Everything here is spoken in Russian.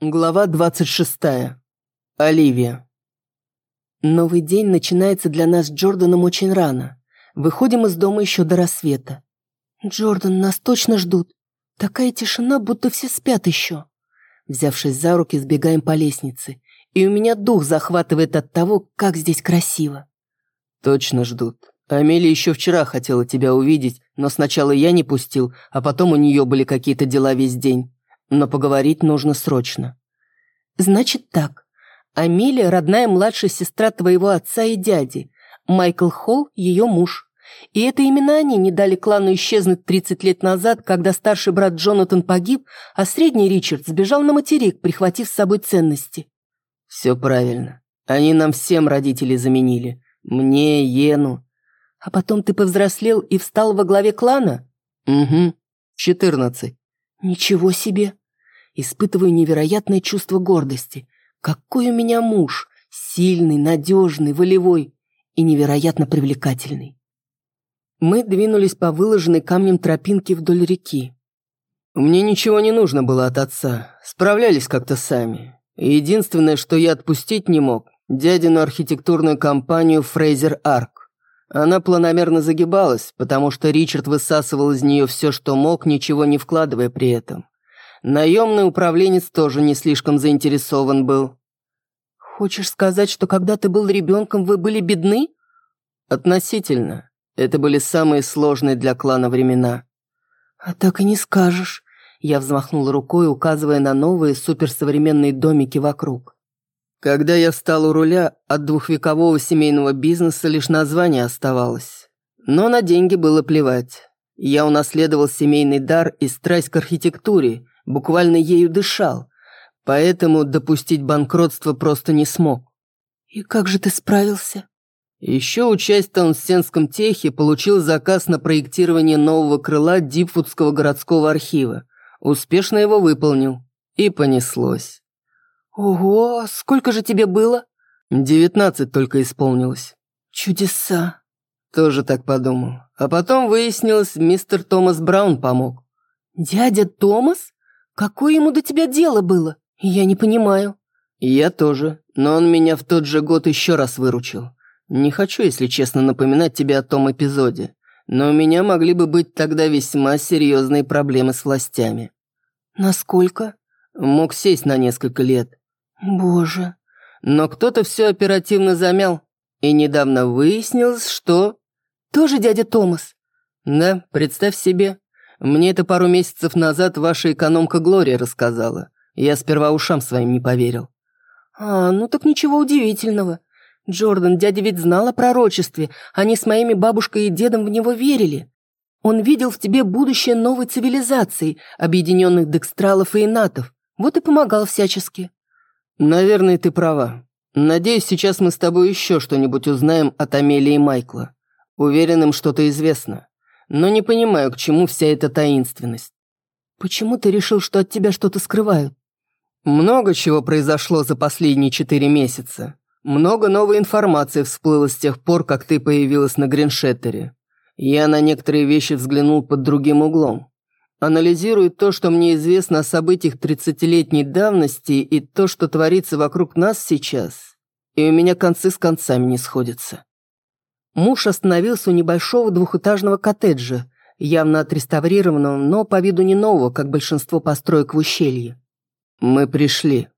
Глава 26. Оливия. Новый день начинается для нас с Джорданом очень рано. Выходим из дома еще до рассвета. «Джордан, нас точно ждут. Такая тишина, будто все спят еще». Взявшись за руки, сбегаем по лестнице. И у меня дух захватывает от того, как здесь красиво. «Точно ждут. Амелия еще вчера хотела тебя увидеть, но сначала я не пустил, а потом у нее были какие-то дела весь день но поговорить нужно срочно. Значит так. Амелия – родная младшая сестра твоего отца и дяди. Майкл Холл – ее муж. И это именно они не дали клану исчезнуть 30 лет назад, когда старший брат Джонатан погиб, а средний Ричард сбежал на материк, прихватив с собой ценности. Все правильно. Они нам всем родителей заменили. Мне, Ену. А потом ты повзрослел и встал во главе клана? Угу. Четырнадцать. Ничего себе. Испытываю невероятное чувство гордости. Какой у меня муж! Сильный, надежный, волевой и невероятно привлекательный. Мы двинулись по выложенной камнем тропинке вдоль реки. Мне ничего не нужно было от отца. Справлялись как-то сами. Единственное, что я отпустить не мог, дядину архитектурную компанию «Фрейзер Арк». Она планомерно загибалась, потому что Ричард высасывал из нее все, что мог, ничего не вкладывая при этом. Наемный управленец тоже не слишком заинтересован был. «Хочешь сказать, что когда ты был ребенком, вы были бедны?» «Относительно. Это были самые сложные для клана времена». «А так и не скажешь». Я взмахнула рукой, указывая на новые суперсовременные домики вокруг. Когда я стал у руля, от двухвекового семейного бизнеса лишь название оставалось. Но на деньги было плевать. Я унаследовал семейный дар и страсть к архитектуре, буквально ею дышал, поэтому допустить банкротство просто не смог. «И как же ты справился?» Еще учась в Таунсенском техе, получил заказ на проектирование нового крыла Дипвудского городского архива. Успешно его выполнил. И понеслось. «Ого, сколько же тебе было?» «Девятнадцать только исполнилось». «Чудеса». Тоже так подумал. А потом выяснилось, мистер Томас Браун помог. «Дядя Томас? Какое ему до тебя дело было? Я не понимаю». «Я тоже, но он меня в тот же год еще раз выручил. Не хочу, если честно, напоминать тебе о том эпизоде, но у меня могли бы быть тогда весьма серьезные проблемы с властями». «Насколько?» «Мог сесть на несколько лет». «Боже». Но кто-то все оперативно замял, и недавно выяснилось, что... «Тоже дядя Томас?» «Да, представь себе. Мне это пару месяцев назад ваша экономка Глория рассказала. Я сперва ушам своим не поверил». «А, ну так ничего удивительного. Джордан, дядя ведь знал о пророчестве. Они с моими бабушкой и дедом в него верили. Он видел в тебе будущее новой цивилизации, объединенных декстралов и инатов. Вот и помогал всячески». «Наверное, ты права. Надеюсь, сейчас мы с тобой еще что-нибудь узнаем от Амелии и Майкла. Уверенным что-то известно но не понимаю, к чему вся эта таинственность. Почему ты решил, что от тебя что-то скрывают? Много чего произошло за последние четыре месяца. Много новой информации всплыло с тех пор, как ты появилась на Гриншеттере. Я на некоторые вещи взглянул под другим углом. Анализирую то, что мне известно о событиях 30-летней давности и то, что творится вокруг нас сейчас. И у меня концы с концами не сходятся. Муж остановился у небольшого двухэтажного коттеджа, явно отреставрированного, но по виду не нового, как большинство построек в ущелье. «Мы пришли»,